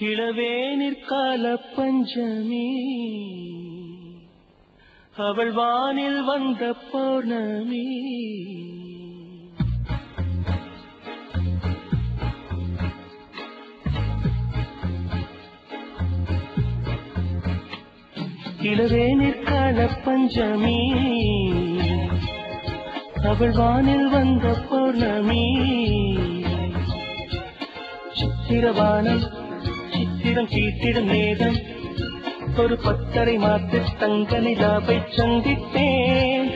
இளவே நிற்கால பஞ்சமி. அவள் வானில் வந்த பௌர்ணமி. இளவே நிற்கால பஞ்சமி. அவள் வானில் வந்த பௌர்ணமி. சித்திரவானம் சித்திரம் சீத்திடும் நேரம் ஒரு பத்தரை மாத்து தங்க நிலாவை சந்தித்தேன்.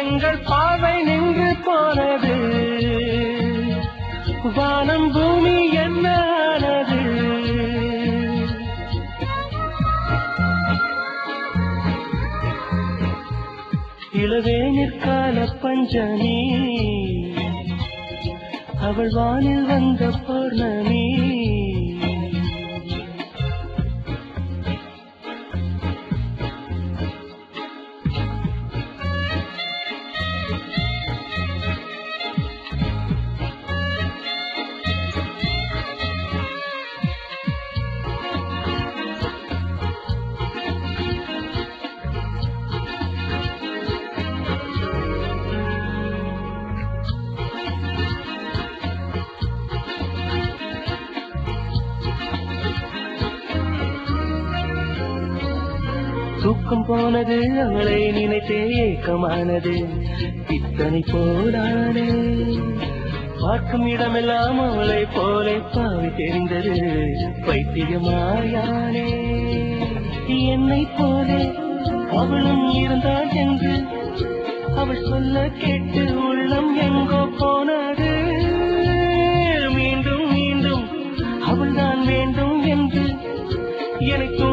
எங்கள் பார்வை நின்று போனது. வானம் பூமி என்ன ஆனது இளவேனிற்கால பஞ்சமி. அவள் வானில் வந்த பௌர்ணமி. தூக்கம் போனது அவளை நினைத்தே ஏக்கமானது. இத்தனை போடானே பார்க்கும் இடமெல்லாம் அவளை போலே பாவி தெரிந்தது. பைத்தியமாயானே என்னை போலே அவளும் இருந்தாள் என்று அவள் சொல்ல கேட்டு உள்ளம் எங்கோ போனது. மீண்டும் மீண்டும் அவள்தான் வேண்டும் என்று எனக்கு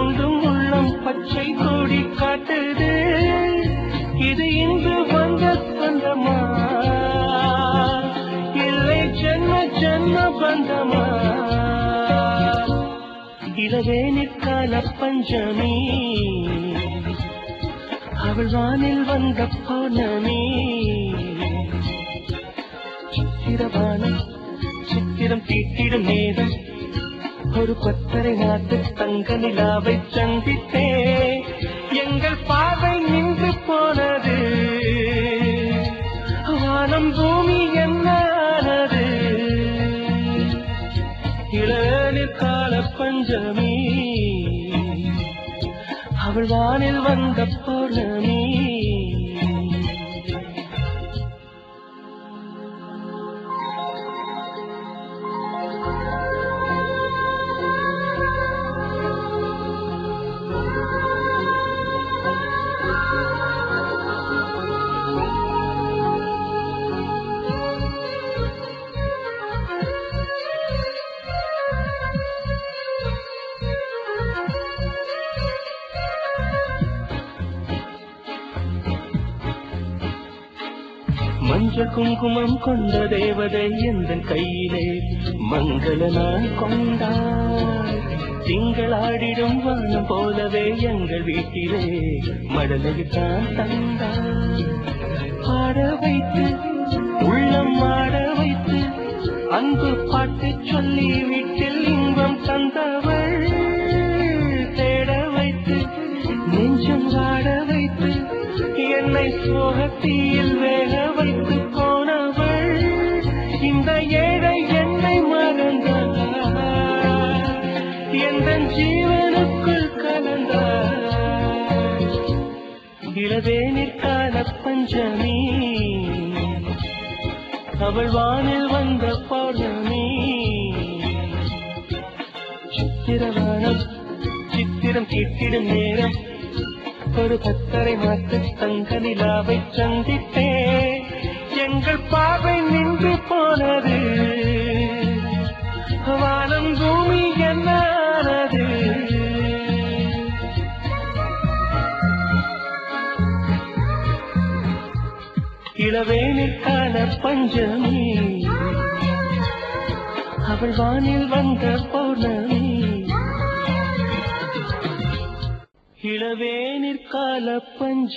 இளவேனிற்கால பஞ்சமி. அவள் வானில் வந்த பௌர்ணமி சித்திரவானம் சித்திரம் தீட்டிடும் நேரம் ஒரு பத்தரை நாட்டு தங்க நிலாவை சந்தித்தே. எங்கள் இளநீர் கால பஞ்சமி. அவள் வானில் வந்த பௌர்ணமி. மஞ்ச குங்குமம் கொண்ட தேவதை எந்த கையிலே? மங்கள நாள் கொண்டாள் திங்களாடிடும் வானம் போலவே எங்கள் வீட்டிலே மடலைத்தான் தந்தாள் பாட வைத்து உள்ளம் ஆட வைத்து அன்பு பாட்டு சொல்லி வீட்டில் இன்பம் தந்தவர். ஜீவனுக்குள் கலந்தாள் இளவேனிற்கால பஞ்சமி. அவள் வானில் வந்த பௌர்ணமி. சித்திரவானம் சித்திரம் தீட்டிடும் நேரம். ஒரு பத்தரை மாத்து தங்க நிலாவை சந்தித்தே. எங்கள் பார்வை நின்று போனது இளவேனிற்கான பஞ்சமி. அவள் வானில் வந்த பௌர்ணமி. இளவேனிற்கால பஞ்ச